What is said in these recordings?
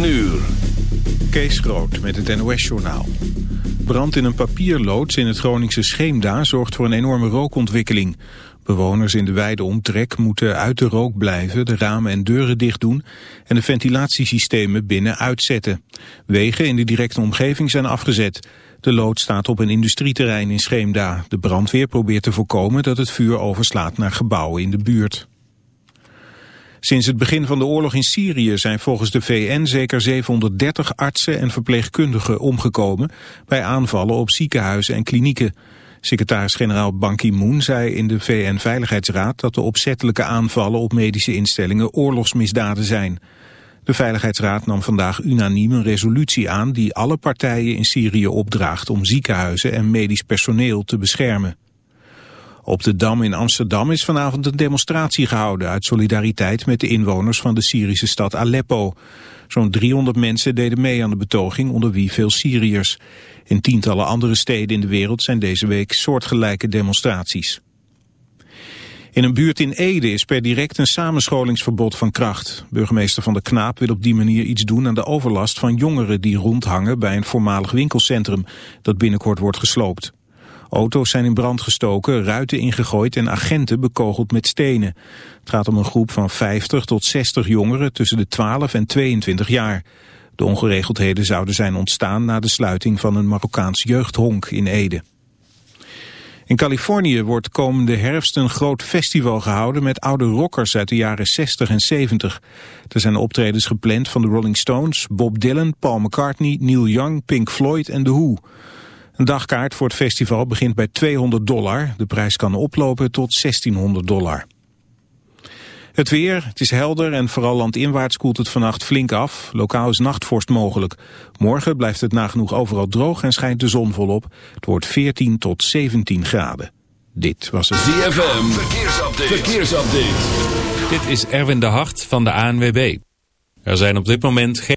9 uur. Kees Groot met het NOS-journaal. Brand in een papierloods in het Groningse Scheemda zorgt voor een enorme rookontwikkeling. Bewoners in de wijde omtrek moeten uit de rook blijven, de ramen en deuren dicht doen en de ventilatiesystemen binnen uitzetten. Wegen in de directe omgeving zijn afgezet. De lood staat op een industrieterrein in Scheemda. De brandweer probeert te voorkomen dat het vuur overslaat naar gebouwen in de buurt. Sinds het begin van de oorlog in Syrië zijn volgens de VN zeker 730 artsen en verpleegkundigen omgekomen bij aanvallen op ziekenhuizen en klinieken. Secretaris-generaal Ban Ki-moon zei in de VN-veiligheidsraad dat de opzettelijke aanvallen op medische instellingen oorlogsmisdaden zijn. De Veiligheidsraad nam vandaag unaniem een resolutie aan die alle partijen in Syrië opdraagt om ziekenhuizen en medisch personeel te beschermen. Op de Dam in Amsterdam is vanavond een demonstratie gehouden uit solidariteit met de inwoners van de Syrische stad Aleppo. Zo'n 300 mensen deden mee aan de betoging, onder wie veel Syriërs. In tientallen andere steden in de wereld zijn deze week soortgelijke demonstraties. In een buurt in Ede is per direct een samenscholingsverbod van kracht. Burgemeester Van der Knaap wil op die manier iets doen aan de overlast van jongeren die rondhangen bij een voormalig winkelcentrum dat binnenkort wordt gesloopt. Auto's zijn in brand gestoken, ruiten ingegooid en agenten bekogeld met stenen. Het gaat om een groep van 50 tot 60 jongeren tussen de 12 en 22 jaar. De ongeregeldheden zouden zijn ontstaan na de sluiting van een Marokkaans jeugdhonk in Ede. In Californië wordt komende herfst een groot festival gehouden met oude rockers uit de jaren 60 en 70. Er zijn optredens gepland van de Rolling Stones, Bob Dylan, Paul McCartney, Neil Young, Pink Floyd en The Who. Een dagkaart voor het festival begint bij 200 dollar. De prijs kan oplopen tot 1600 dollar. Het weer, het is helder en vooral landinwaarts koelt het vannacht flink af. Lokaal is nachtvorst mogelijk. Morgen blijft het nagenoeg overal droog en schijnt de zon volop. Het wordt 14 tot 17 graden. Dit was het ZFM, verkeersupdate. verkeersupdate. Dit is Erwin de Hart van de ANWB. Er zijn op dit moment geen...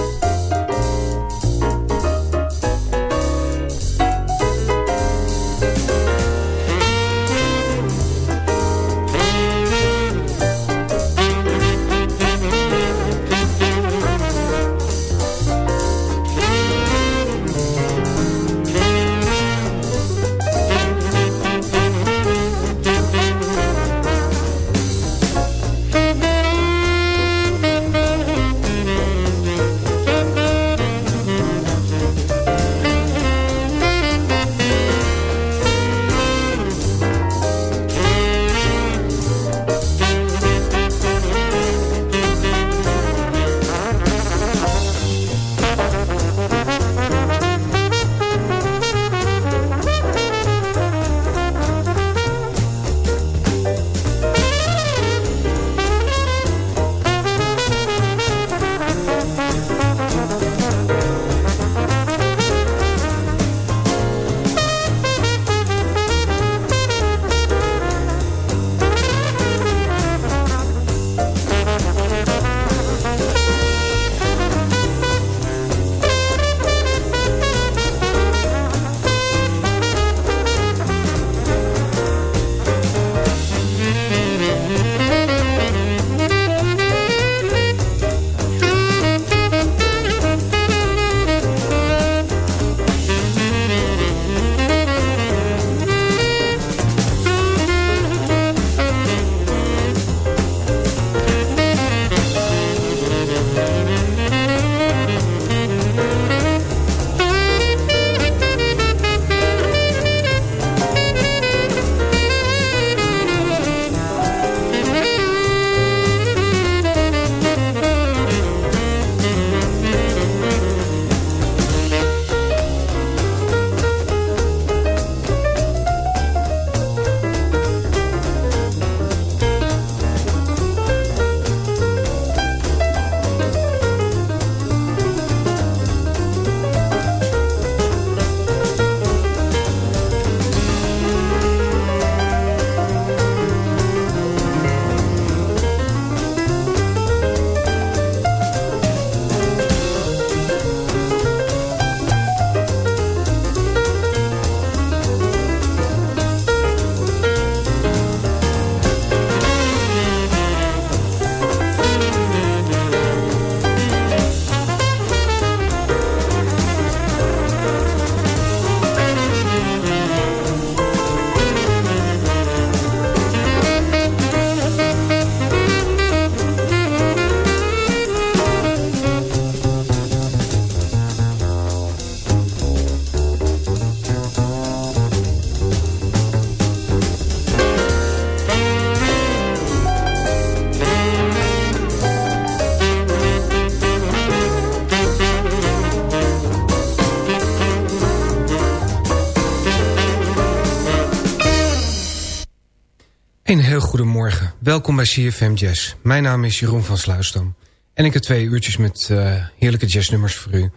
Een heel goedemorgen. Welkom bij CFM Jazz. Mijn naam is Jeroen van Sluisdam. En ik heb twee uurtjes met uh, heerlijke jazznummers voor u.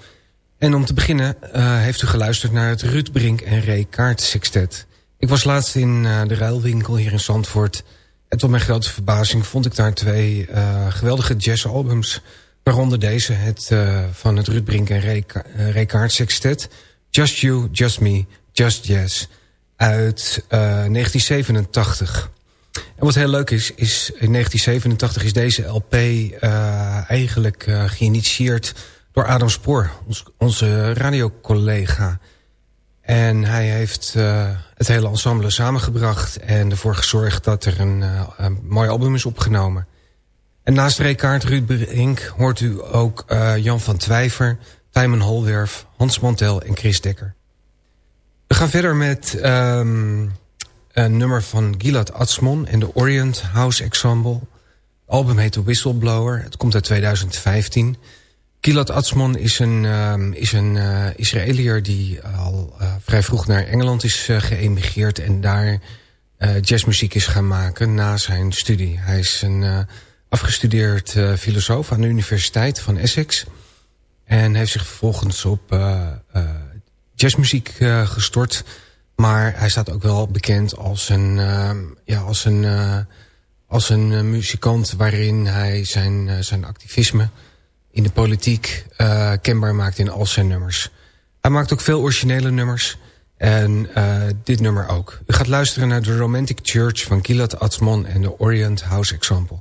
En om te beginnen uh, heeft u geluisterd naar het Ruud Brink en Ray Kaart Sextet. Ik was laatst in uh, de ruilwinkel hier in Zandvoort. En tot mijn grote verbazing vond ik daar twee geweldige jazzalbums. Waaronder deze, het van het Ruud Brink en Ray, Ray Kaart Sextet. Just You, Just Me, Just Jazz. Uit 1987. En wat heel leuk is, is in 1987 is deze LP uh, eigenlijk uh, geïnitieerd door Adam Spoor, ons, onze radiocollega. En hij heeft uh, het hele ensemble samengebracht en ervoor gezorgd dat er een, een mooi album is opgenomen. En naast Rekaart Ruud Brink hoort u ook Jan van Twijver, Tijmen Holwerf, Hans Mantel en Chris Dekker. We gaan verder met... Um, een nummer van Gilad Atzmon en de Orient House Ensemble. Album heet The Whistleblower. Het komt uit 2015. Gilad Atzmon is een, uh, is een uh, Israëliër die al uh, vrij vroeg naar Engeland is geëmigreerd... en daar jazzmuziek is gaan maken na zijn studie. Hij is een afgestudeerd filosoof aan de Universiteit van Essex... en heeft zich vervolgens op jazzmuziek gestort... Maar hij staat ook wel bekend als een, uh, ja, als een, uh, als een uh, muzikant... waarin hij zijn, zijn activisme in de politiek kenbaar maakt in al zijn nummers. Hij maakt ook veel originele nummers. En dit nummer ook. U gaat luisteren naar The Romantic Church van Gilad Atzmon en de Orient House Example.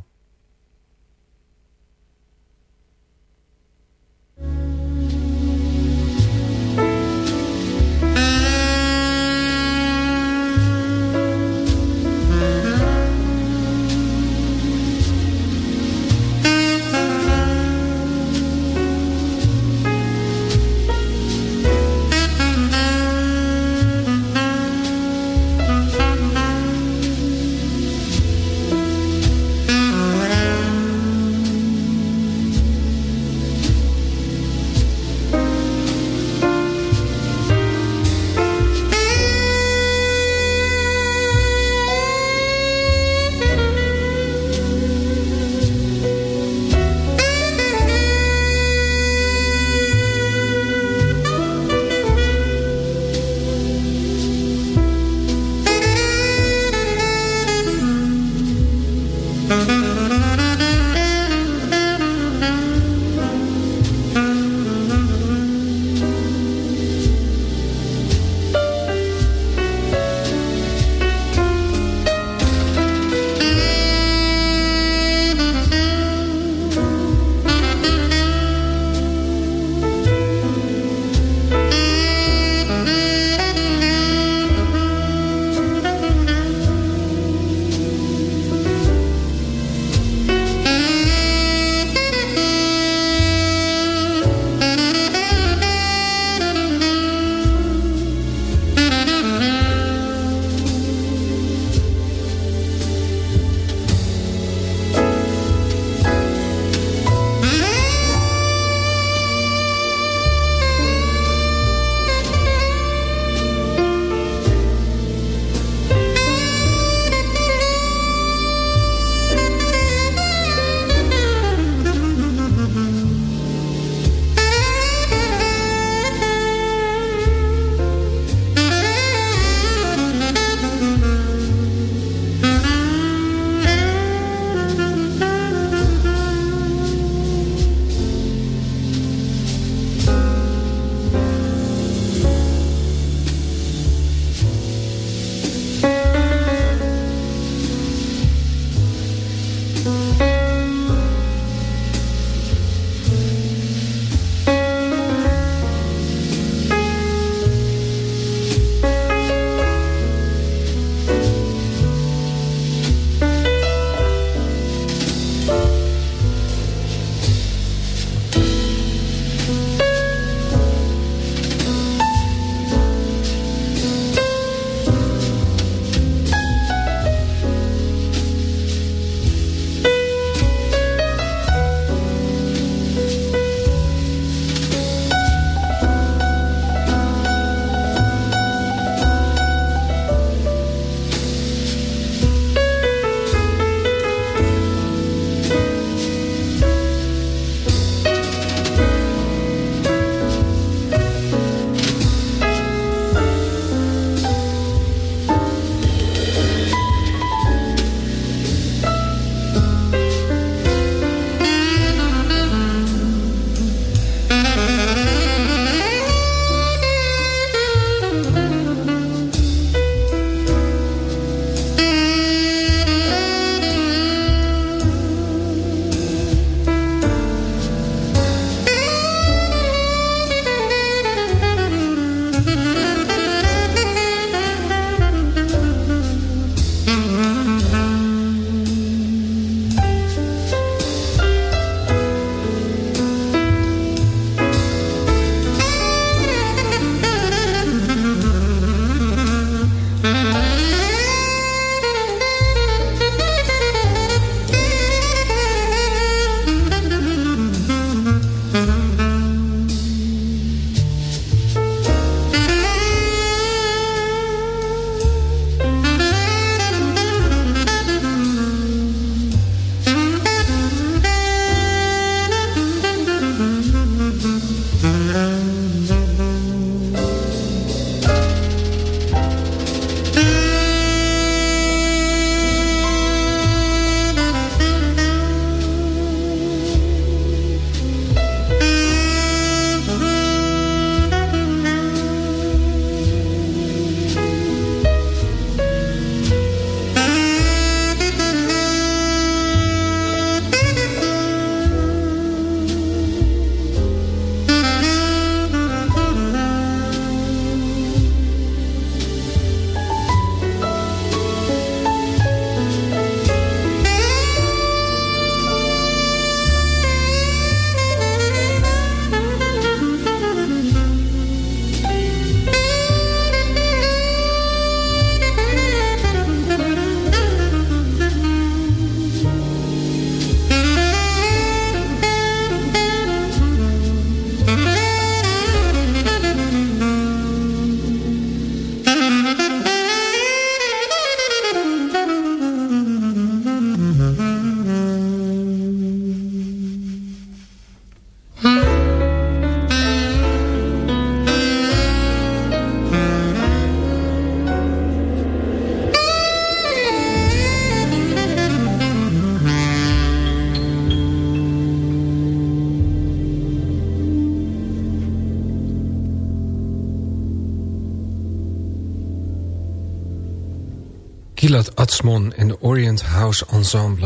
Gilad Atzmon en de Orient House Ensemble.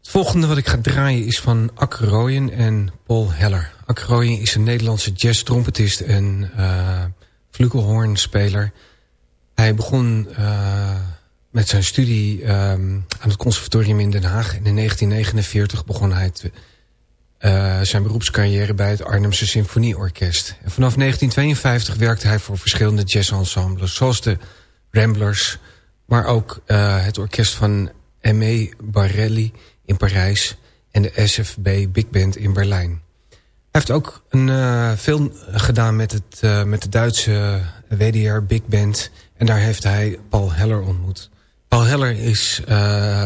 Het volgende wat ik ga draaien is van Ak Royen en Paul Heller. Ak is een Nederlandse jazz-trompetist en uh. Hij begon uh, met zijn studie um, aan het conservatorium in Den Haag. En in 1949 begon hij te, uh, zijn beroepscarrière bij het Arnhemse Symfonieorkest. En vanaf 1952 werkte hij voor verschillende jazzensembles... zoals de Ramblers, maar ook uh, het orkest van M.E. Barelli in Parijs... en de SFB Big Band in Berlijn. Hij heeft ook een uh, film gedaan met, het, uh, met de Duitse WDR Big Band... en daar heeft hij Paul Heller ontmoet. Paul Heller is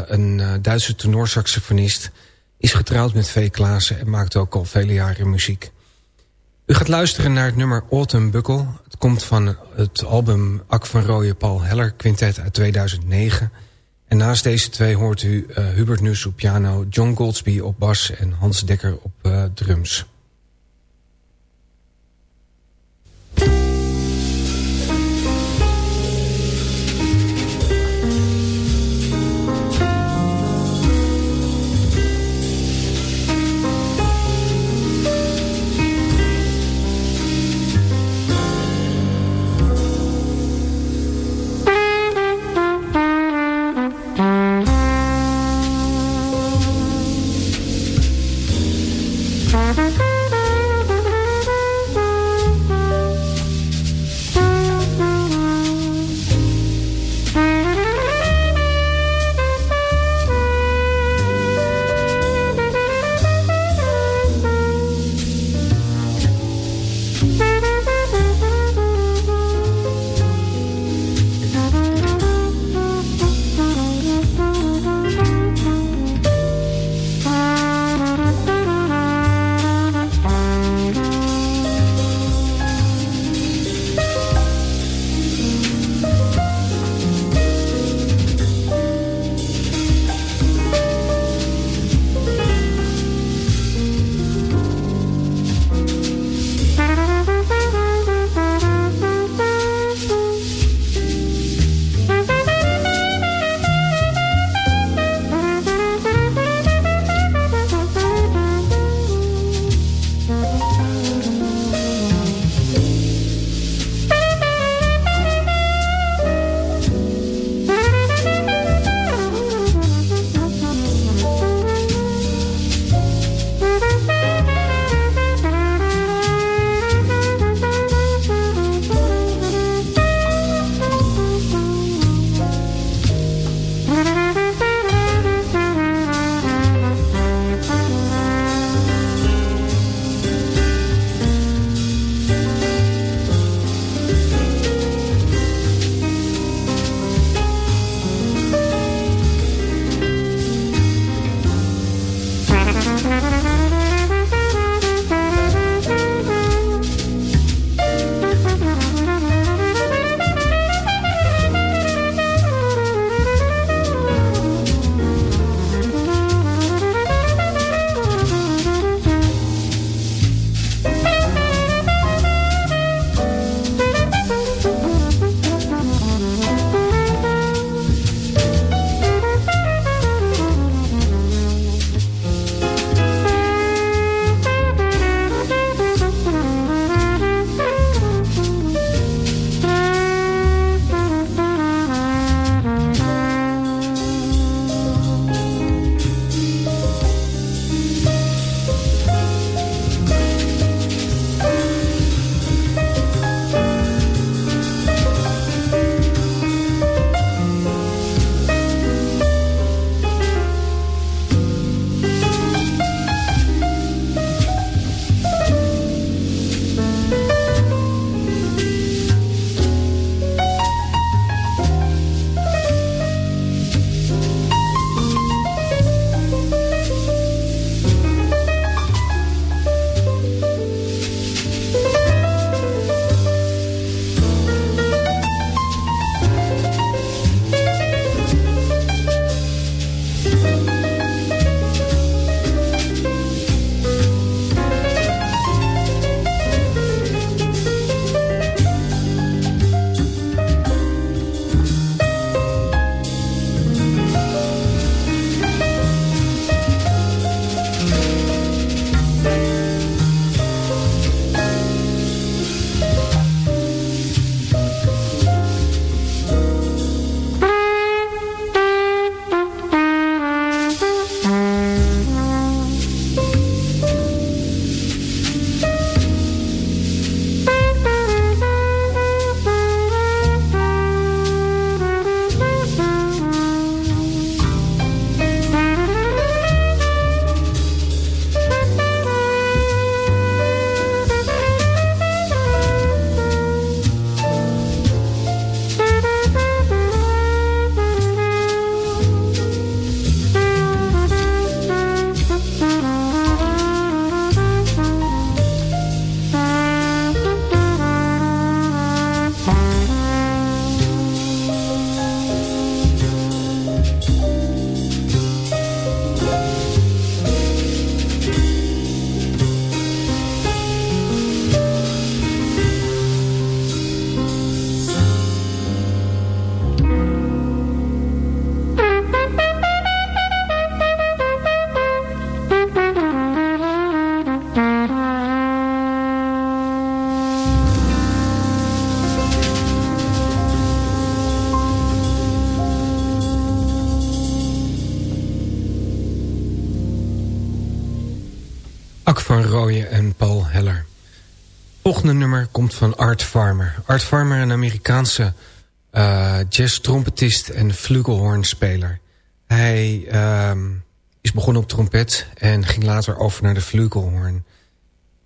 een Duitse tenorsaxofonist... is getrouwd met V. Klaassen en maakt ook al vele jaren muziek. U gaat luisteren naar het nummer Autumn Buckle. Komt van het album Ak van Rooije Paul Heller Quintet uit 2009. En naast deze twee hoort u uh, Hubert Nuss op piano... John Goldsby op bas en Hans Dekker op uh, drums. Volgende nummer komt van Art Farmer. Art Farmer, een Amerikaanse uh, jazz-trompetist en flugelhornspeler. Hij uh, is begonnen op trompet en ging later over naar de flugelhorn.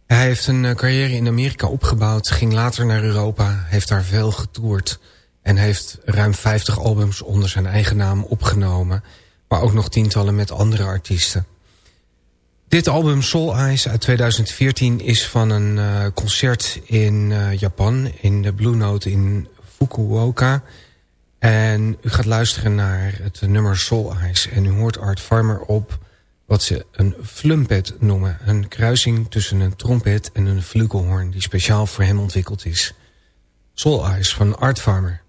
Hij heeft een uh, carrière in Amerika opgebouwd, ging later naar Europa, heeft daar veel getoerd... en heeft ruim 50 albums onder zijn eigen naam opgenomen... maar ook nog tientallen met andere artiesten. Dit album Soul Eyes uit 2014 is van een uh, concert in uh, Japan... in de Blue Note in Fukuoka. En u gaat luisteren naar het nummer Soul Eyes. En u hoort Art Farmer op wat ze een flumpet noemen. Een kruising tussen een trompet en een flugelhorn... die speciaal voor hem ontwikkeld is. Soul Eyes van Art Farmer.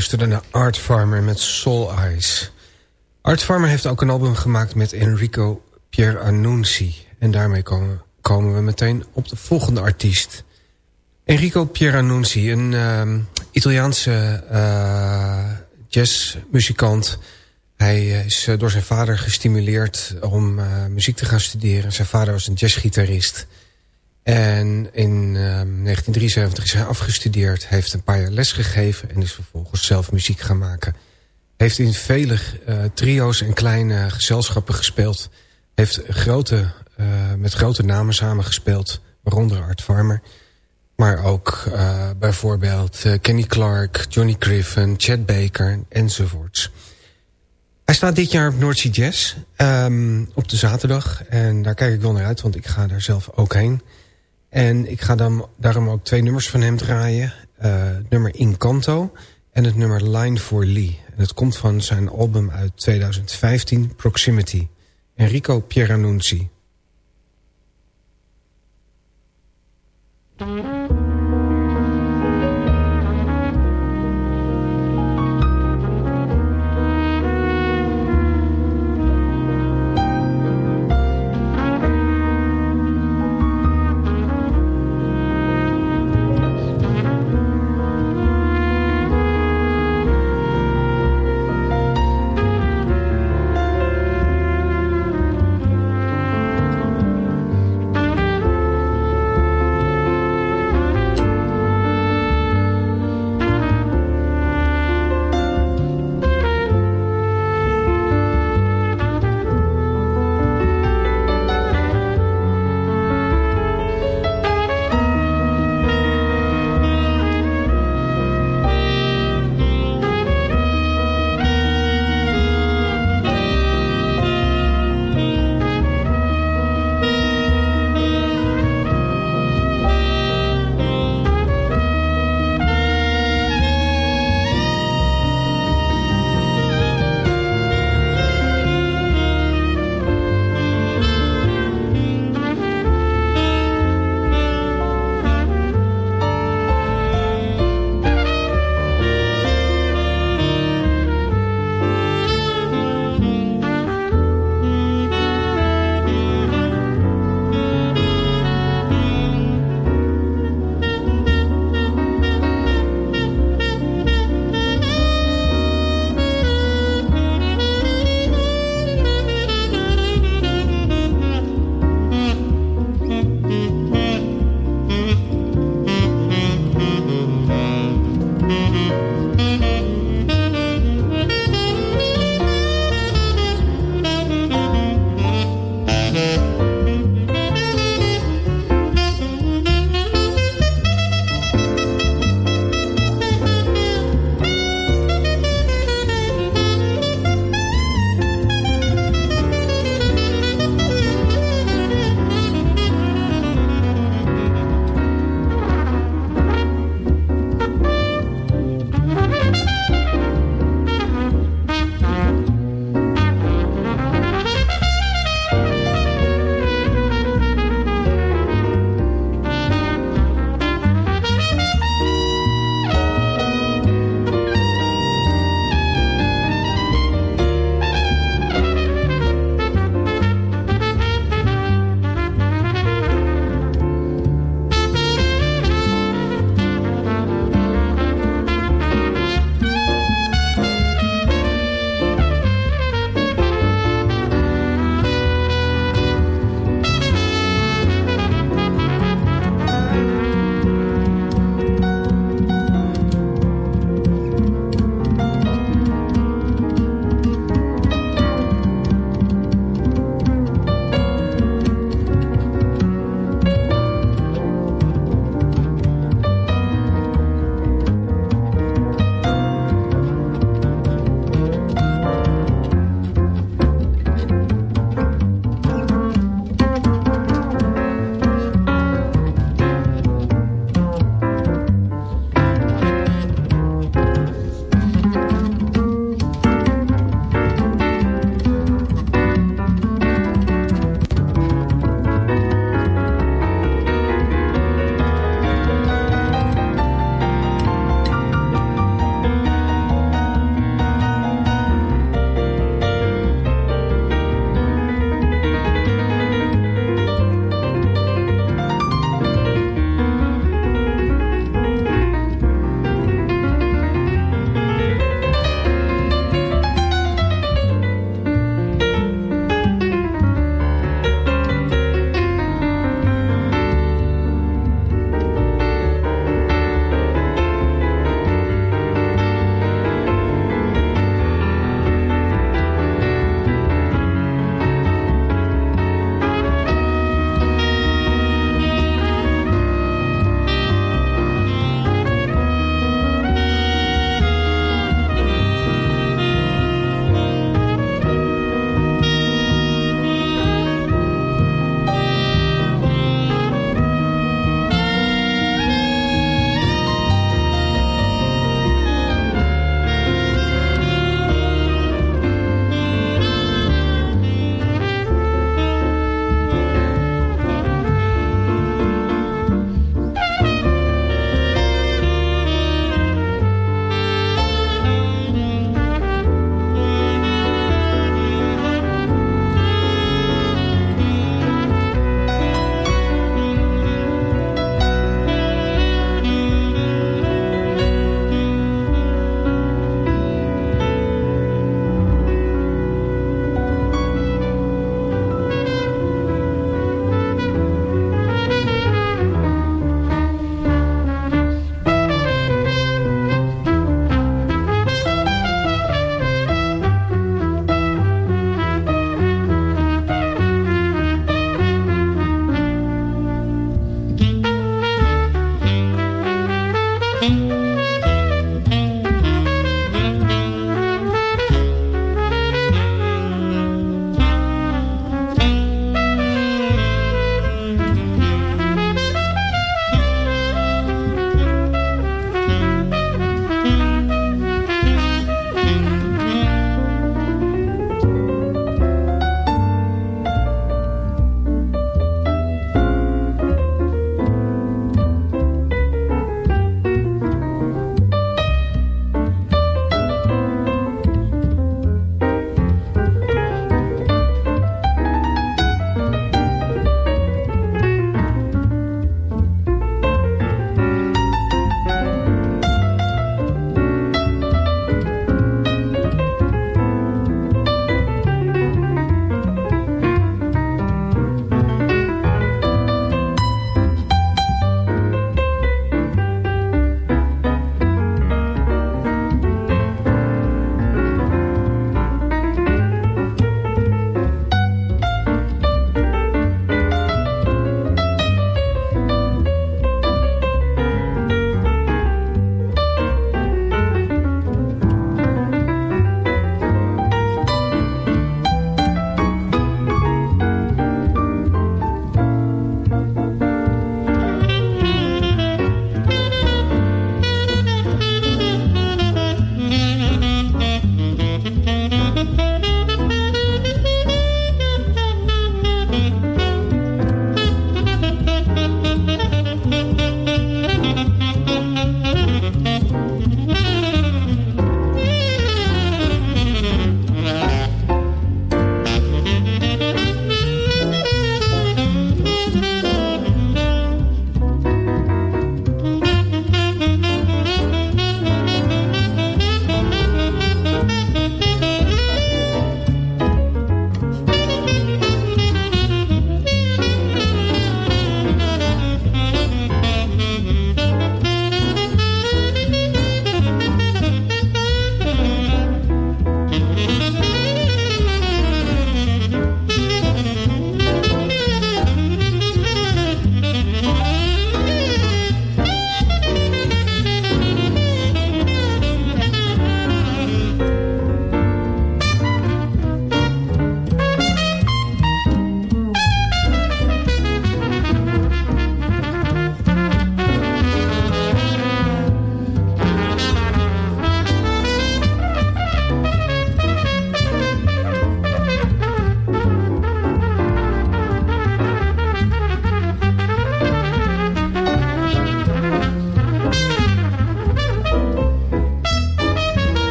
Luisterde naar Art Farmer met Soul Eyes. Art Farmer heeft ook een album gemaakt met Enrico Pieranunzi. En daarmee komen, komen we meteen op de volgende artiest. Enrico Pieranunzi, een uh, Italiaanse uh, jazzmuzikant. Hij is eh, door zijn vader gestimuleerd om uh, muziek te gaan studeren. Zijn vader was een jazzgitarist. En in 1973 ehm, is hij afgestudeerd, heeft een paar jaar les gegeven... en is vervolgens zelf muziek gaan maken. Heeft in vele uh, trio's en kleine gezelschappen gespeeld. Heeft grote, uh, met grote namen samengespeeld, waaronder Art Farmer... Maar ook uh, bijvoorbeeld Kenny Clark, Johnny Griffin, Chad Baker enzovoorts. Hij staat dit jaar op Noordzee Jazz um, op de zaterdag. En daar kijk ik wel naar uit, want ik ga daar zelf ook heen. En ik ga dan, daarom ook twee nummers van hem draaien. Uh, het nummer Incanto en het nummer Line for Lee. En het komt van zijn album uit 2015, Proximity. Enrico Pieranunzi.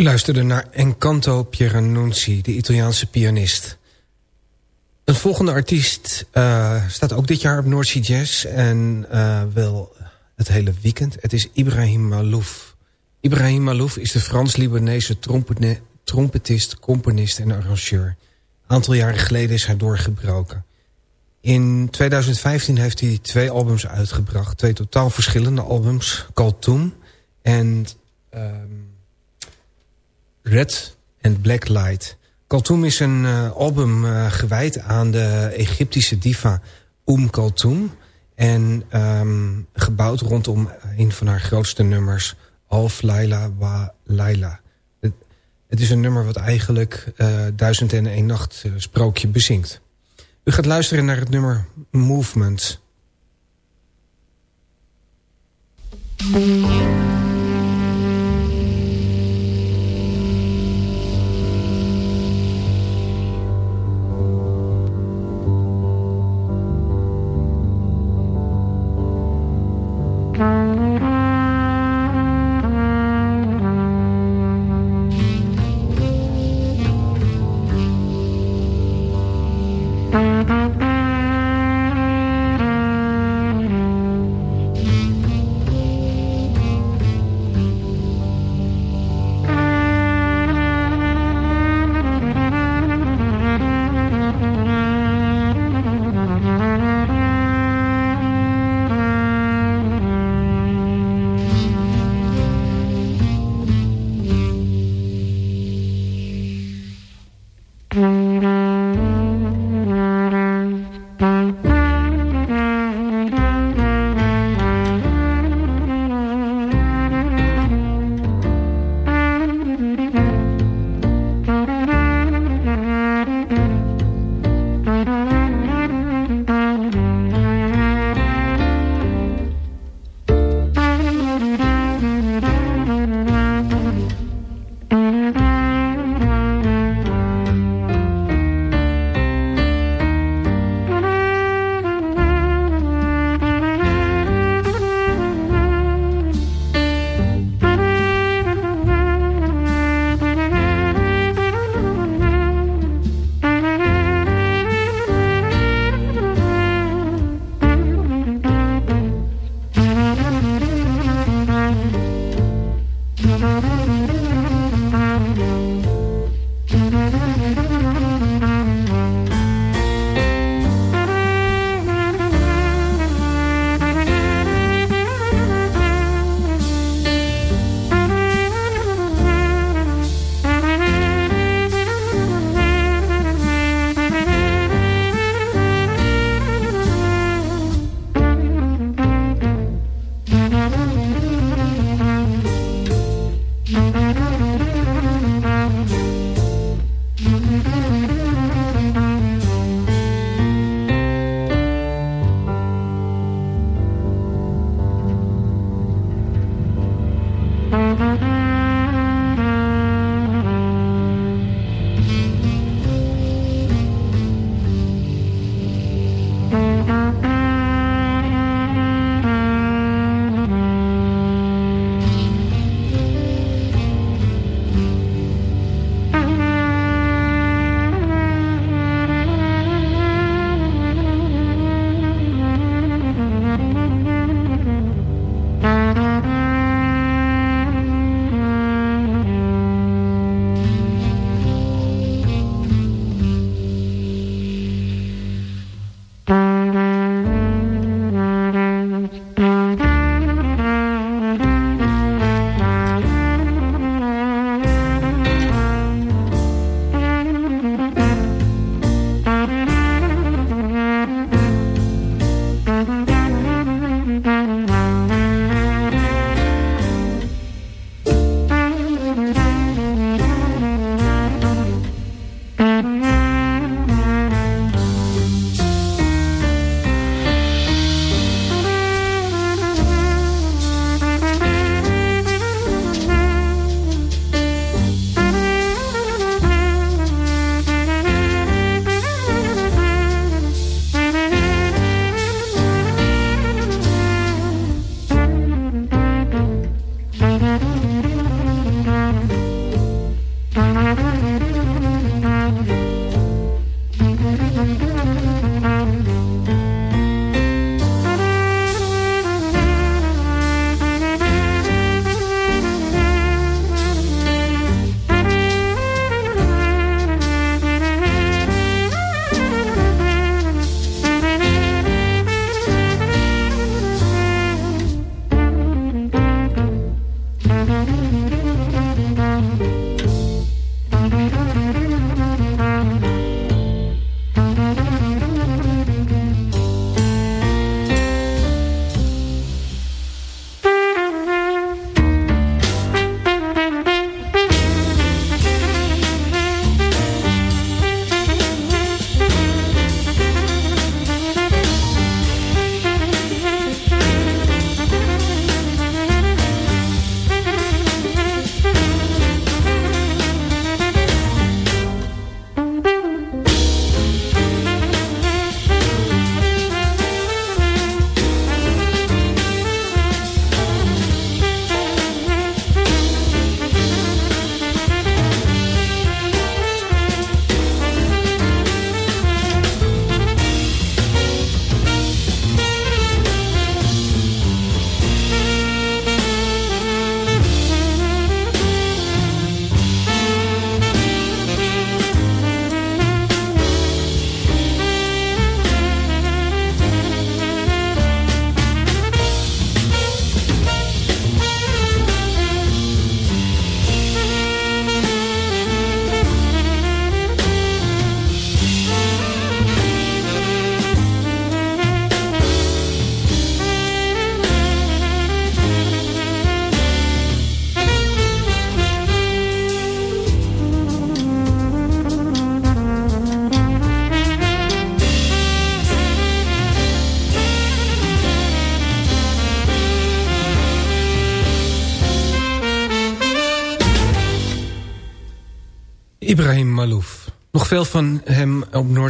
U luisterde naar Encanto Pieranunzi, de Italiaanse pianist. Een volgende artiest uh, staat ook dit jaar op Noordzee Jazz... en uh, wel het hele weekend. Het is Ibrahim Malouf. Ibrahim Malouf is de Frans-Libanese trompetist, componist en arrangeur. Een aantal jaren geleden is hij doorgebroken. In 2015 heeft hij twee albums uitgebracht. Twee totaal verschillende albums. Kaltoum en um, Red and Black Light. Kaltoum is een uh, album uh, gewijd aan de Egyptische diva Oum Kaltoum. En um, gebouwd rondom een van haar grootste nummers... Alf Laila Wa Laila. Het, het is een nummer wat eigenlijk Duizend en een Nacht sprookje bezingt. U gaat luisteren naar het nummer Movement. Mm-hmm.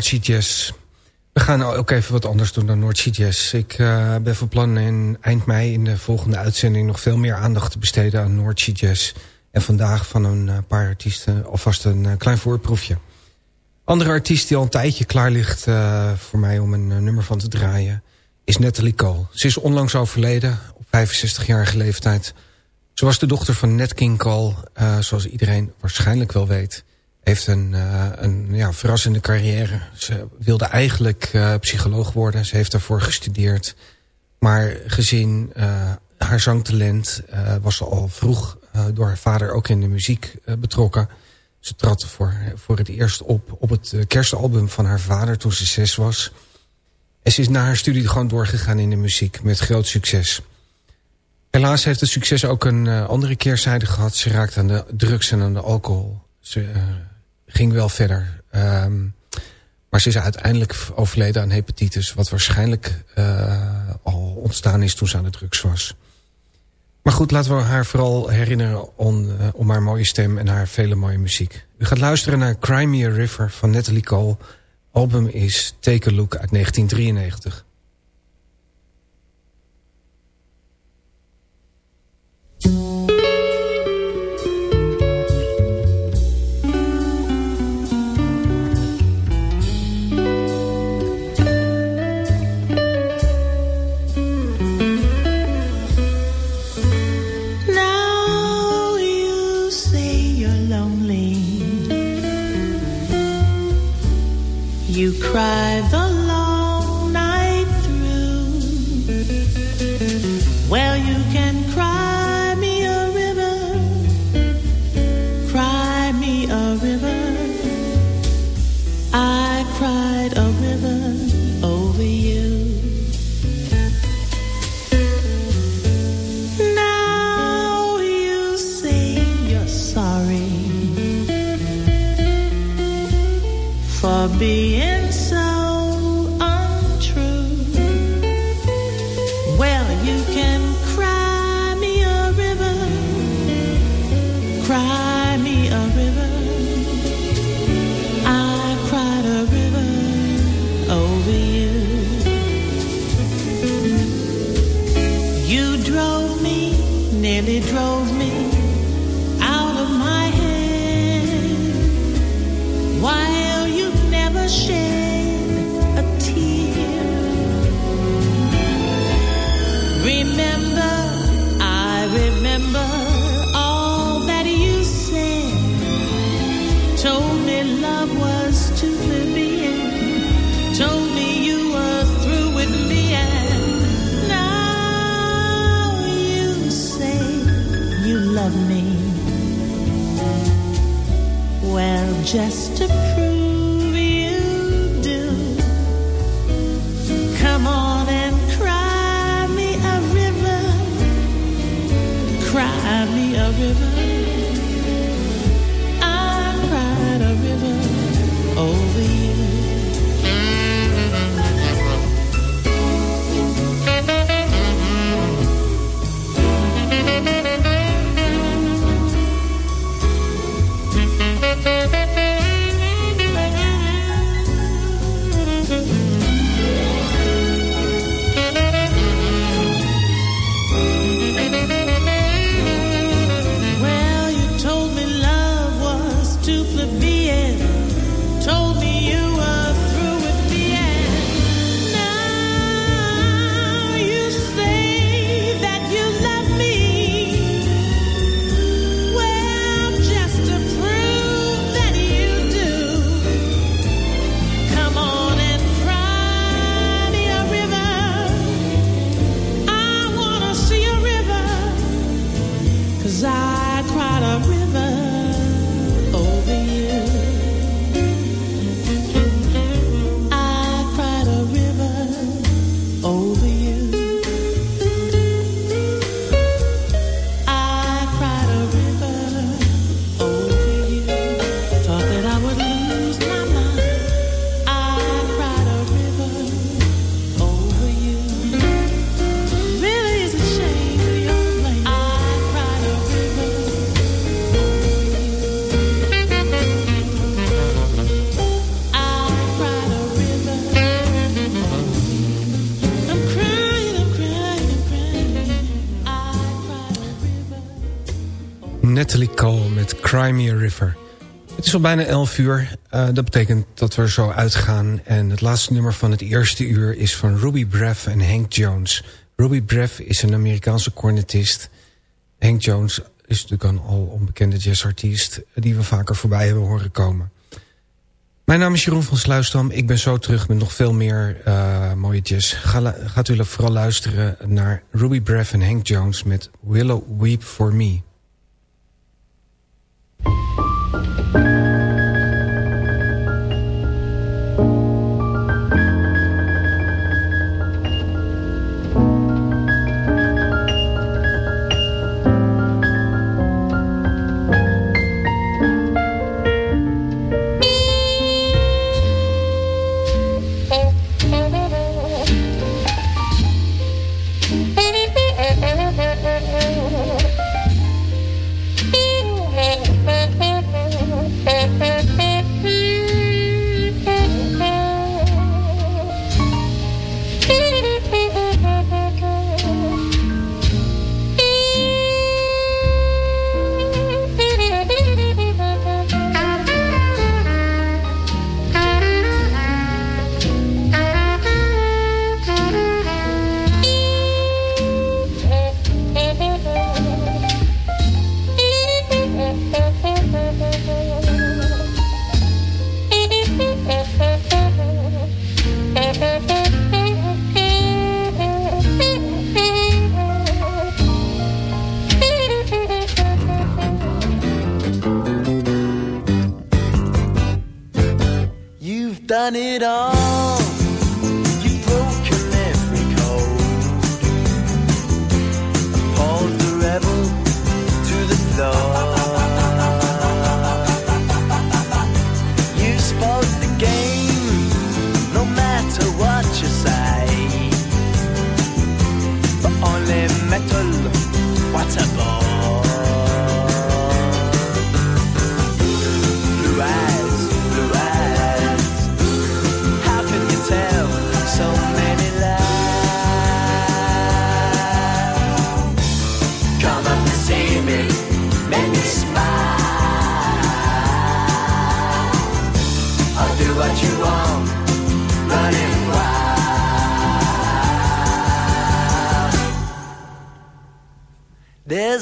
Noordsea Jazz. We gaan ook even wat anders doen dan Noordsea Jazz. Ik uh, ben van plan in eind mei in de volgende uitzending... nog veel meer aandacht te besteden aan Noordsea Jazz. En vandaag van een uh, paar artiesten alvast een uh, klein voorproefje. Andere artiest die al een tijdje klaar ligt voor mij om een nummer van te draaien... is Natalie Cole. Ze is onlangs overleden op 65-jarige leeftijd... Ze was de dochter van Nat King Cole, zoals iedereen waarschijnlijk wel weet heeft een, uh, een ja, verrassende carrière. Ze wilde eigenlijk uh, psycholoog worden. Ze heeft daarvoor gestudeerd. Maar gezien uh, haar zangtalent was ze al vroeg door haar vader ook in de muziek betrokken. Ze trad voor, voor het eerst op op het kerstalbum van haar vader toen ze zes was. En ze is na haar studie gewoon doorgegaan in de muziek met groot succes. Helaas heeft het succes ook een andere keerzijde gehad. Ze raakte aan de drugs en aan de alcohol. Ze ging wel verder. Um, maar ze is uiteindelijk overleden aan hepatitis... wat waarschijnlijk uh, al ontstaan is toen ze aan de drugs was. Maar goed, laten we haar vooral herinneren om, om haar mooie stem... en haar vele mooie muziek. U gaat luisteren naar Crimea River van Natalie Cole. album is Take a Look uit 1993. cry the cry is al bijna 11 uur. Uh, dat betekent dat we er zo uitgaan. En het laatste nummer van het eerste uur is van Ruby Breff en Hank Jones. Ruby Breff is een Amerikaanse cornetist. Hank Jones is natuurlijk een al onbekende jazzartiest... die we vaker voorbij hebben horen komen. Mijn naam is Jeroen van Sluisdam. Ik ben zo terug met nog veel meer uh, mooie jazz. Ga, gaat u vooral luisteren naar Ruby Breff en Hank Jones... met Willow Weep For Me.